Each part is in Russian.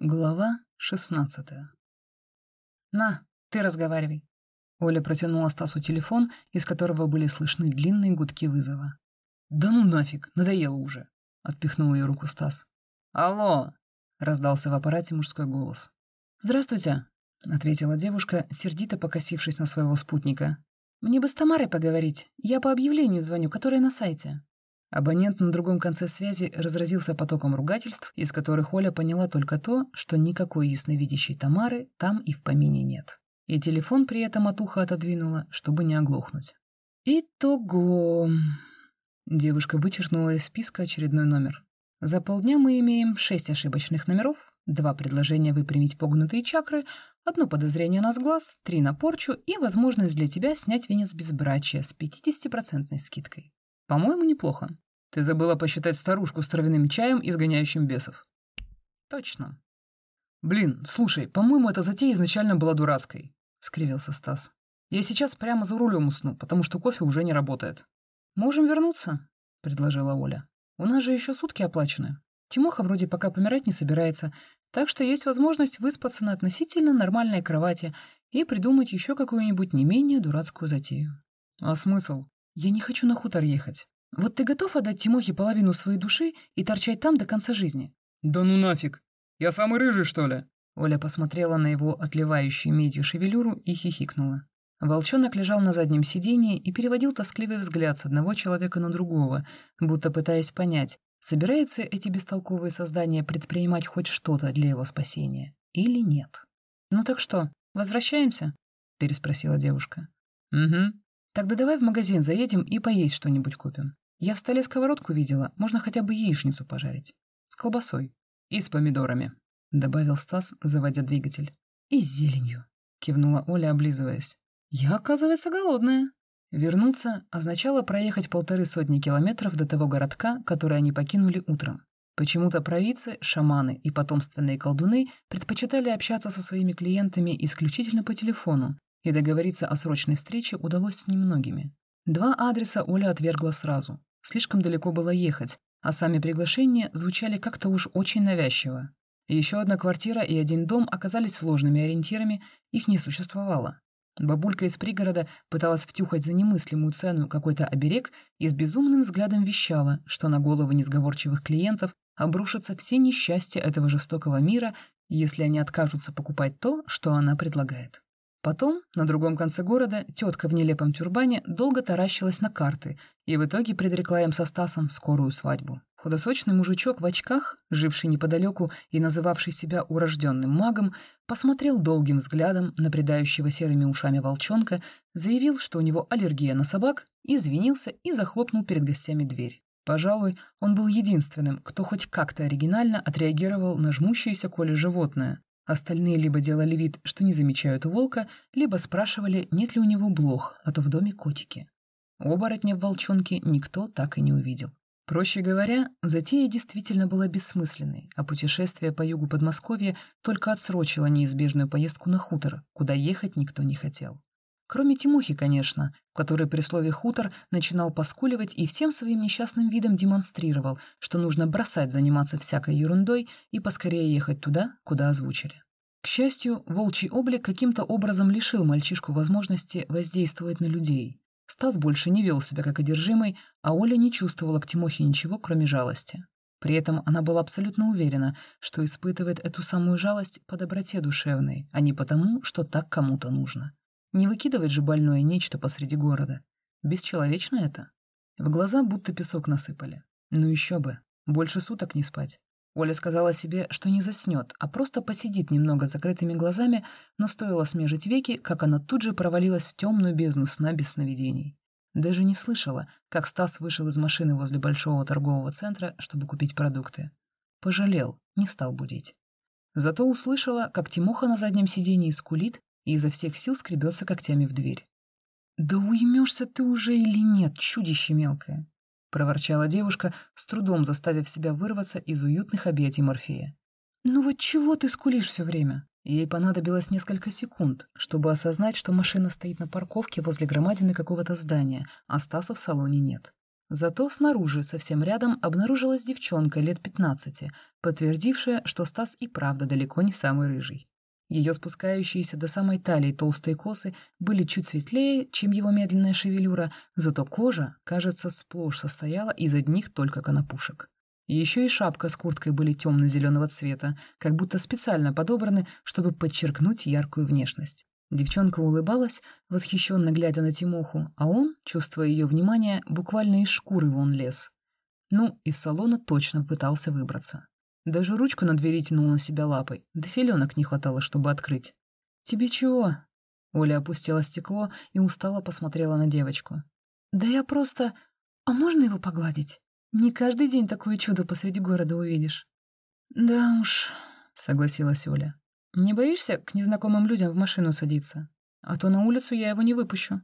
Глава шестнадцатая. «На, ты разговаривай». Оля протянула Стасу телефон, из которого были слышны длинные гудки вызова. «Да ну нафиг, надоело уже», — отпихнул ее руку Стас. «Алло!» — раздался в аппарате мужской голос. «Здравствуйте», — ответила девушка, сердито покосившись на своего спутника. «Мне бы с Тамарой поговорить. Я по объявлению звоню, которое на сайте». Абонент на другом конце связи разразился потоком ругательств, из которых Оля поняла только то, что никакой ясновидящей Тамары там и в помине нет. И телефон при этом от уха отодвинула, чтобы не оглохнуть. «Итого...» Девушка вычеркнула из списка очередной номер. «За полдня мы имеем шесть ошибочных номеров, два предложения выпрямить погнутые чакры, одно подозрение на сглаз, три на порчу и возможность для тебя снять венец безбрачия с 50% скидкой. По-моему, неплохо. Ты забыла посчитать старушку с травяным чаем, изгоняющим бесов. Точно. Блин, слушай, по-моему, эта затея изначально была дурацкой, скривился Стас. Я сейчас прямо за рулем усну, потому что кофе уже не работает. Можем вернуться, предложила Оля. У нас же еще сутки оплачены. Тимоха вроде пока помирать не собирается, так что есть возможность выспаться на относительно нормальной кровати и придумать еще какую-нибудь не менее дурацкую затею. А смысл? Я не хочу на хутор ехать. Вот ты готов отдать Тимохе половину своей души и торчать там до конца жизни?» «Да ну нафиг! Я самый рыжий, что ли?» Оля посмотрела на его отливающую медью шевелюру и хихикнула. Волчонок лежал на заднем сидении и переводил тоскливый взгляд с одного человека на другого, будто пытаясь понять, собираются эти бестолковые создания предпринимать хоть что-то для его спасения или нет. «Ну так что, возвращаемся?» — переспросила девушка. «Угу», Тогда давай в магазин заедем и поесть что-нибудь купим. Я в столе сковородку видела, можно хотя бы яичницу пожарить. С колбасой. И с помидорами», — добавил Стас, заводя двигатель. «И с зеленью», — кивнула Оля, облизываясь. «Я, оказывается, голодная». Вернуться означало проехать полторы сотни километров до того городка, который они покинули утром. Почему-то провидцы, шаманы и потомственные колдуны предпочитали общаться со своими клиентами исключительно по телефону, и договориться о срочной встрече удалось с немногими. Два адреса Оля отвергла сразу. Слишком далеко было ехать, а сами приглашения звучали как-то уж очень навязчиво. Еще одна квартира и один дом оказались сложными ориентирами, их не существовало. Бабулька из пригорода пыталась втюхать за немыслимую цену какой-то оберег и с безумным взглядом вещала, что на головы несговорчивых клиентов обрушатся все несчастья этого жестокого мира, если они откажутся покупать то, что она предлагает. Потом, на другом конце города, тетка в нелепом тюрбане долго таращилась на карты и в итоге предрекла им со Стасом скорую свадьбу. Худосочный мужичок в очках, живший неподалеку и называвший себя урожденным магом, посмотрел долгим взглядом на предающего серыми ушами волчонка, заявил, что у него аллергия на собак, извинился и захлопнул перед гостями дверь. Пожалуй, он был единственным, кто хоть как-то оригинально отреагировал на жмущееся Коле животное, Остальные либо делали вид, что не замечают волка, либо спрашивали, нет ли у него блох, а то в доме котики. Оборотня в волчонке никто так и не увидел. Проще говоря, затея действительно была бессмысленной, а путешествие по югу Подмосковья только отсрочило неизбежную поездку на хутор, куда ехать никто не хотел. Кроме Тимохи, конечно, который при слове «хутор» начинал поскуливать и всем своим несчастным видом демонстрировал, что нужно бросать заниматься всякой ерундой и поскорее ехать туда, куда озвучили. К счастью, волчий облик каким-то образом лишил мальчишку возможности воздействовать на людей. Стас больше не вел себя как одержимый, а Оля не чувствовала к Тимохе ничего, кроме жалости. При этом она была абсолютно уверена, что испытывает эту самую жалость по доброте душевной, а не потому, что так кому-то нужно. Не выкидывать же больное нечто посреди города. Бесчеловечно это. В глаза будто песок насыпали. Ну еще бы. Больше суток не спать. Оля сказала себе, что не заснет, а просто посидит немного закрытыми глазами, но стоило смежить веки, как она тут же провалилась в темную бездну сна без сновидений. Даже не слышала, как Стас вышел из машины возле большого торгового центра, чтобы купить продукты. Пожалел, не стал будить. Зато услышала, как Тимоха на заднем сиденье скулит и изо всех сил скребется когтями в дверь. «Да уймешься ты уже или нет, чудище мелкое!» — проворчала девушка, с трудом заставив себя вырваться из уютных объятий Морфея. «Ну вот чего ты скулишь все время?» Ей понадобилось несколько секунд, чтобы осознать, что машина стоит на парковке возле громадины какого-то здания, а Стаса в салоне нет. Зато снаружи, совсем рядом, обнаружилась девчонка лет 15, подтвердившая, что Стас и правда далеко не самый рыжий. Ее спускающиеся до самой талии толстые косы были чуть светлее, чем его медленная шевелюра, зато кожа, кажется, сплошь состояла из одних только конопушек. Еще и шапка с курткой были темно-зеленого цвета, как будто специально подобраны, чтобы подчеркнуть яркую внешность. Девчонка улыбалась, восхищенно глядя на Тимоху, а он, чувствуя ее внимание, буквально из шкуры вон лез. Ну, из салона точно пытался выбраться. Даже ручку на двери тянул на себя лапой, да селенок не хватало, чтобы открыть. «Тебе чего?» Оля опустила стекло и устало посмотрела на девочку. «Да я просто... А можно его погладить? Не каждый день такое чудо посреди города увидишь». «Да уж», — согласилась Оля. «Не боишься к незнакомым людям в машину садиться? А то на улицу я его не выпущу».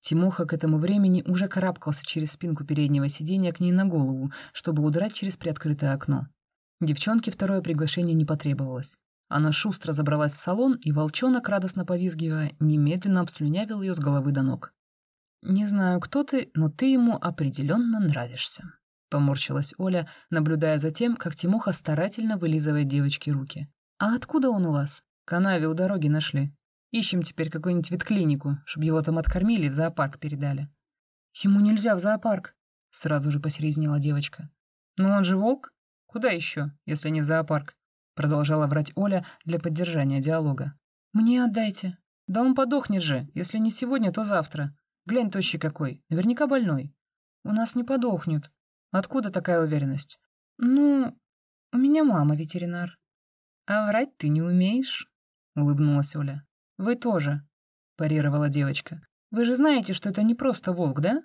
Тимоха к этому времени уже карабкался через спинку переднего сиденья к ней на голову, чтобы удрать через приоткрытое окно. Девчонке второе приглашение не потребовалось. Она шустро забралась в салон, и волчонок, радостно повизгивая, немедленно обслюнявил ее с головы до ног. «Не знаю, кто ты, но ты ему определенно нравишься», — поморщилась Оля, наблюдая за тем, как Тимоха старательно вылизывает девочке руки. «А откуда он у вас?» «Канаве у дороги нашли. Ищем теперь какую-нибудь ветклинику, чтобы его там откормили и в зоопарк передали». «Ему нельзя в зоопарк», — сразу же посерезнела девочка. «Ну он же волк. Куда еще, если не в зоопарк?» Продолжала врать Оля для поддержания диалога. «Мне отдайте. Да он подохнет же. Если не сегодня, то завтра. Глянь, тощий какой. Наверняка больной. У нас не подохнет. Откуда такая уверенность? Ну, у меня мама ветеринар. «А врать ты не умеешь?» — улыбнулась Оля. «Вы тоже», — парировала девочка. «Вы же знаете, что это не просто волк, да?»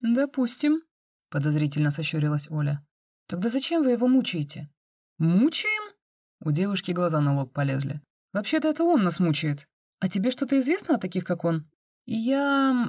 «Допустим», — подозрительно сощурилась Оля. «Тогда зачем вы его мучаете?» «Мучаем?» У девушки глаза на лоб полезли. «Вообще-то это он нас мучает. А тебе что-то известно о таких, как он?» «Я...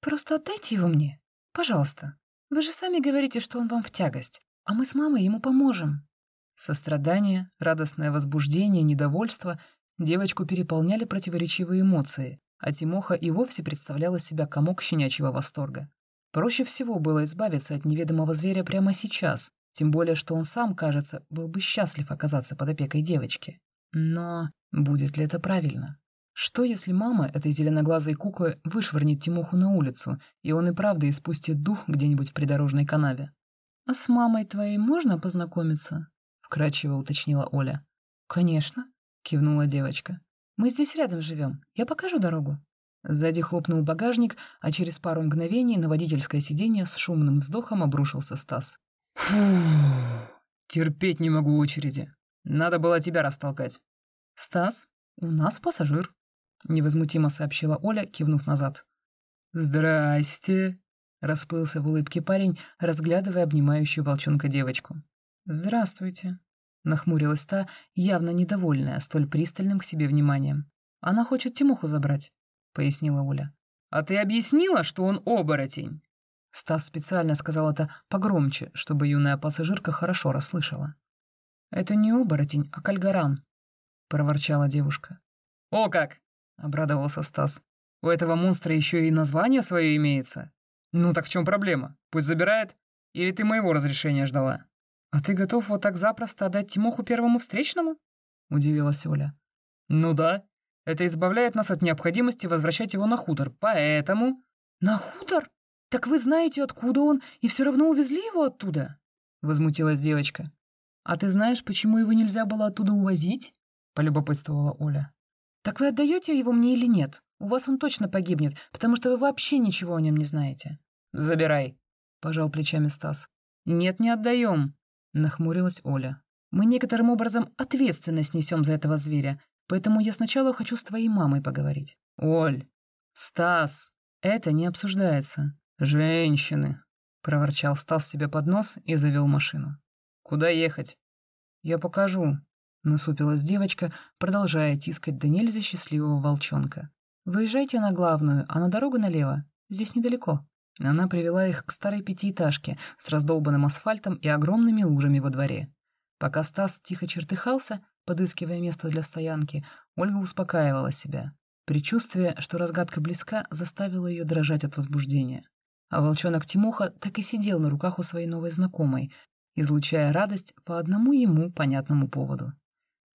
Просто отдайте его мне. Пожалуйста. Вы же сами говорите, что он вам в тягость, а мы с мамой ему поможем». Сострадание, радостное возбуждение, недовольство девочку переполняли противоречивые эмоции, а Тимоха и вовсе представляла себя комок щенячьего восторга. Проще всего было избавиться от неведомого зверя прямо сейчас, тем более, что он сам, кажется, был бы счастлив оказаться под опекой девочки. Но будет ли это правильно? Что, если мама этой зеленоглазой куклы вышвырнет Тимоху на улицу, и он и правда испустит дух где-нибудь в придорожной канаве? «А с мамой твоей можно познакомиться?» вкрадчиво уточнила Оля. «Конечно», — кивнула девочка. «Мы здесь рядом живем. Я покажу дорогу». Сзади хлопнул багажник, а через пару мгновений на водительское сиденье с шумным вздохом обрушился Стас. «Фу, терпеть не могу очереди. Надо было тебя растолкать». «Стас, у нас пассажир», — невозмутимо сообщила Оля, кивнув назад. «Здрасте», — расплылся в улыбке парень, разглядывая обнимающую волчонка девочку. «Здравствуйте», — нахмурилась та, явно недовольная столь пристальным к себе вниманием. «Она хочет Тимоху забрать», — пояснила Оля. «А ты объяснила, что он оборотень?» Стас специально сказал это погромче, чтобы юная пассажирка хорошо расслышала. «Это не оборотень, а кальгаран», — проворчала девушка. «О как!» — обрадовался Стас. «У этого монстра еще и название свое имеется. Ну так в чем проблема? Пусть забирает. Или ты моего разрешения ждала?» «А ты готов вот так запросто отдать Тимоху первому встречному?» — удивилась Оля. «Ну да. Это избавляет нас от необходимости возвращать его на хутор, поэтому...» «На хутор? Так вы знаете, откуда он, и все равно увезли его оттуда?» — возмутилась девочка. «А ты знаешь, почему его нельзя было оттуда увозить?» — полюбопытствовала Оля. «Так вы отдаете его мне или нет? У вас он точно погибнет, потому что вы вообще ничего о нем не знаете». «Забирай», — пожал плечами Стас. «Нет, не отдаем. Нахмурилась Оля. «Мы некоторым образом ответственность несем за этого зверя, поэтому я сначала хочу с твоей мамой поговорить». «Оль! Стас! Это не обсуждается». «Женщины!» — проворчал Стас себе под нос и завел машину. «Куда ехать?» «Я покажу», — насупилась девочка, продолжая тискать до нельзя счастливого волчонка. «Выезжайте на главную, а на дорогу налево. Здесь недалеко». Она привела их к старой пятиэтажке с раздолбанным асфальтом и огромными лужами во дворе. Пока Стас тихо чертыхался, подыскивая место для стоянки, Ольга успокаивала себя. Предчувствие, что разгадка близка, заставило ее дрожать от возбуждения. А волчонок Тимоха так и сидел на руках у своей новой знакомой, излучая радость по одному ему понятному поводу.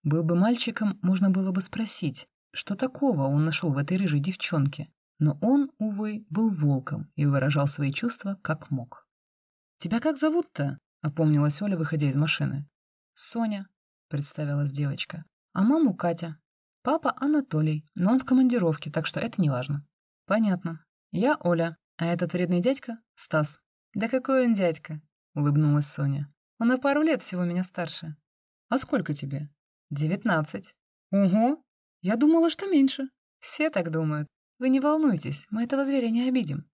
Был бы мальчиком, можно было бы спросить, что такого он нашел в этой рыжей девчонке, но он, увы, был волком и выражал свои чувства как мог. «Тебя как зовут-то?» — опомнилась Оля, выходя из машины. «Соня», — представилась девочка. «А маму Катя. Папа Анатолий, но он в командировке, так что это не важно». «Понятно. Я Оля, а этот вредный дядька — Стас». «Да какой он дядька?» — улыбнулась Соня. «Он на пару лет всего меня старше». «А сколько тебе?» «Девятнадцать». «Ого! Я думала, что меньше». «Все так думают. Вы не волнуйтесь, мы этого зверя не обидим».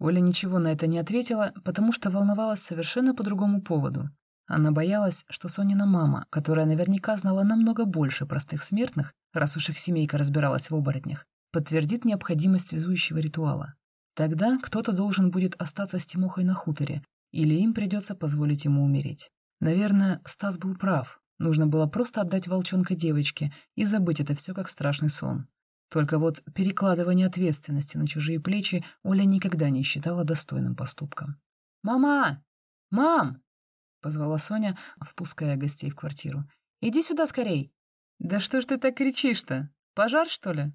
Оля ничего на это не ответила, потому что волновалась совершенно по другому поводу. Она боялась, что Сонина мама, которая наверняка знала намного больше простых смертных, раз уж их семейка разбиралась в оборотнях, подтвердит необходимость связующего ритуала. Тогда кто-то должен будет остаться с Тимохой на хуторе, или им придется позволить ему умереть. Наверное, Стас был прав. Нужно было просто отдать волчонка девочке и забыть это все как страшный сон. Только вот перекладывание ответственности на чужие плечи Оля никогда не считала достойным поступком. «Мама! Мам!» — позвала Соня, впуская гостей в квартиру. «Иди сюда скорей!» «Да что ж ты так кричишь-то? Пожар, что ли?»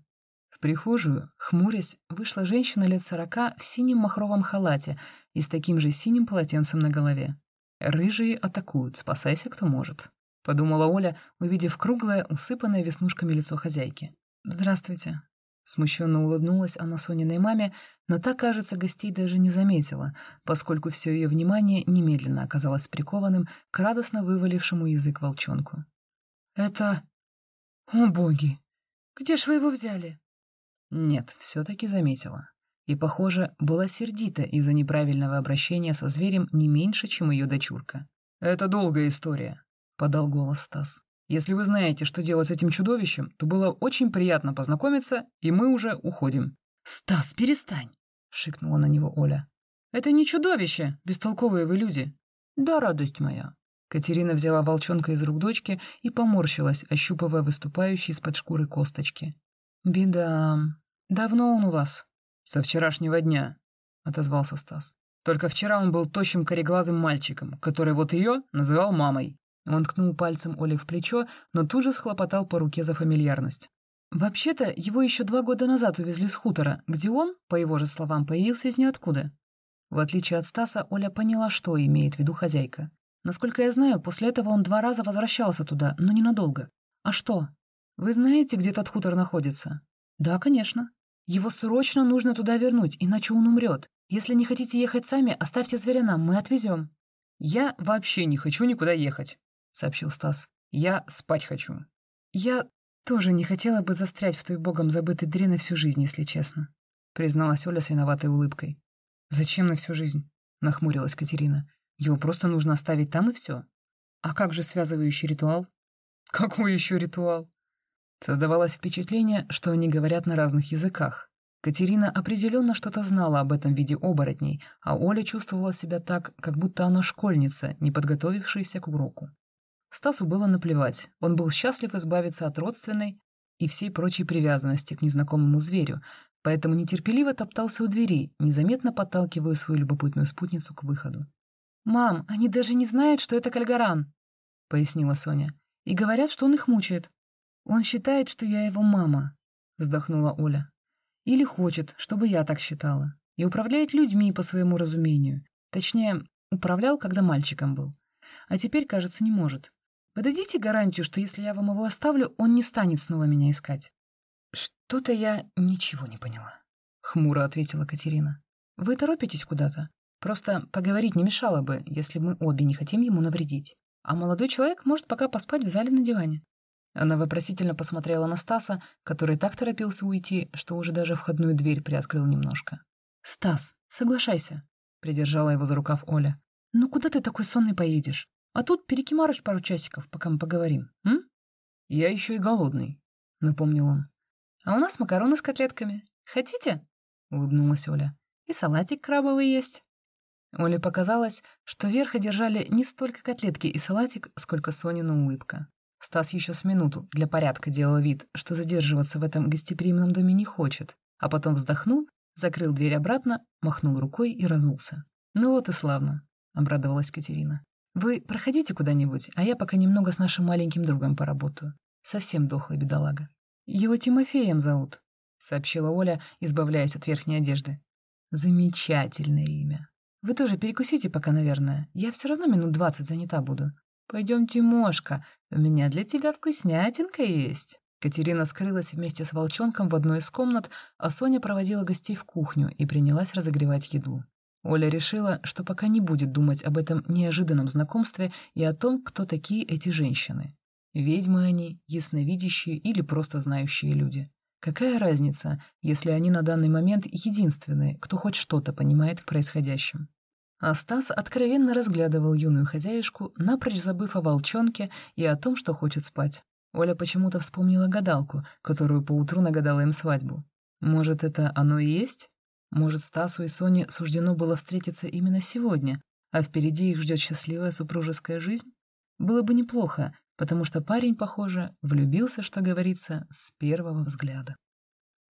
В прихожую, хмурясь, вышла женщина лет сорока в синем махровом халате и с таким же синим полотенцем на голове. «Рыжие атакуют, спасайся, кто может», — подумала Оля, увидев круглое, усыпанное веснушками лицо хозяйки. «Здравствуйте». Смущенно улыбнулась она Сониной маме, но та, кажется, гостей даже не заметила, поскольку все ее внимание немедленно оказалось прикованным к радостно вывалившему язык волчонку. «Это... О, боги! Где ж вы его взяли?» Нет, все-таки заметила. И, похоже, была сердита из-за неправильного обращения со зверем не меньше, чем ее дочурка. «Это долгая история», — подал голос Стас. «Если вы знаете, что делать с этим чудовищем, то было очень приятно познакомиться, и мы уже уходим». «Стас, перестань!» — шикнула на него Оля. «Это не чудовище, бестолковые вы люди». «Да, радость моя». Катерина взяла волчонка из рук дочки и поморщилась, ощупывая выступающие из-под шкуры косточки. «Беда. Давно он у вас?» «Со вчерашнего дня», — отозвался Стас. «Только вчера он был тощим кореглазым мальчиком, который вот ее называл мамой». Он ткнул пальцем Оле в плечо, но тут же схлопотал по руке за фамильярность. Вообще-то, его еще два года назад увезли с хутора, где он, по его же словам, появился из ниоткуда. В отличие от Стаса, Оля поняла, что имеет в виду хозяйка. Насколько я знаю, после этого он два раза возвращался туда, но ненадолго. А что? «Вы знаете, где тот хутор находится?» «Да, конечно. Его срочно нужно туда вернуть, иначе он умрет. Если не хотите ехать сами, оставьте зверя нам, мы отвезем». «Я вообще не хочу никуда ехать», — сообщил Стас. «Я спать хочу». «Я тоже не хотела бы застрять в той богом забытой дыре на всю жизнь, если честно», — призналась Оля с виноватой улыбкой. «Зачем на всю жизнь?» — нахмурилась Катерина. «Его просто нужно оставить там и все. А как же связывающий ритуал?» «Какой еще ритуал?» Создавалось впечатление, что они говорят на разных языках. Катерина определенно что-то знала об этом виде оборотней, а Оля чувствовала себя так, как будто она школьница, не подготовившаяся к уроку. Стасу было наплевать, он был счастлив избавиться от родственной и всей прочей привязанности к незнакомому зверю, поэтому нетерпеливо топтался у двери, незаметно подталкивая свою любопытную спутницу к выходу. «Мам, они даже не знают, что это кальгаран», — пояснила Соня, — «и говорят, что он их мучает». «Он считает, что я его мама», — вздохнула Оля. «Или хочет, чтобы я так считала. И управляет людьми по своему разумению. Точнее, управлял, когда мальчиком был. А теперь, кажется, не может. Вы дадите гарантию, что если я вам его оставлю, он не станет снова меня искать?» «Что-то я ничего не поняла», — хмуро ответила Катерина. «Вы торопитесь куда-то? Просто поговорить не мешало бы, если мы обе не хотим ему навредить. А молодой человек может пока поспать в зале на диване». Она вопросительно посмотрела на Стаса, который так торопился уйти, что уже даже входную дверь приоткрыл немножко. «Стас, соглашайся», — придержала его за рукав Оля. «Ну куда ты такой сонный поедешь? А тут перекимаришь пару часиков, пока мы поговорим, м?» «Я еще и голодный», — напомнил он. «А у нас макароны с котлетками. Хотите?» — улыбнулась Оля. «И салатик крабовый есть». Оле показалось, что верх одержали не столько котлетки и салатик, сколько Сонина улыбка. Стас еще с минуту для порядка делал вид, что задерживаться в этом гостеприимном доме не хочет, а потом вздохнул, закрыл дверь обратно, махнул рукой и разулся. «Ну вот и славно», — обрадовалась Катерина. «Вы проходите куда-нибудь, а я пока немного с нашим маленьким другом поработаю. Совсем дохлый бедолага. Его Тимофеем зовут», — сообщила Оля, избавляясь от верхней одежды. «Замечательное имя. Вы тоже перекусите пока, наверное. Я все равно минут двадцать занята буду. Пойдем, Тимошка, у меня для тебя вкуснятинка есть». Катерина скрылась вместе с волчонком в одной из комнат, а Соня проводила гостей в кухню и принялась разогревать еду. Оля решила, что пока не будет думать об этом неожиданном знакомстве и о том, кто такие эти женщины. Ведьмы они, ясновидящие или просто знающие люди. Какая разница, если они на данный момент единственные, кто хоть что-то понимает в происходящем? А Стас откровенно разглядывал юную хозяюшку, напрочь забыв о волчонке и о том, что хочет спать. Оля почему-то вспомнила гадалку, которую поутру нагадала им свадьбу. Может, это оно и есть? Может, Стасу и Соне суждено было встретиться именно сегодня, а впереди их ждет счастливая супружеская жизнь? Было бы неплохо, потому что парень, похоже, влюбился, что говорится, с первого взгляда.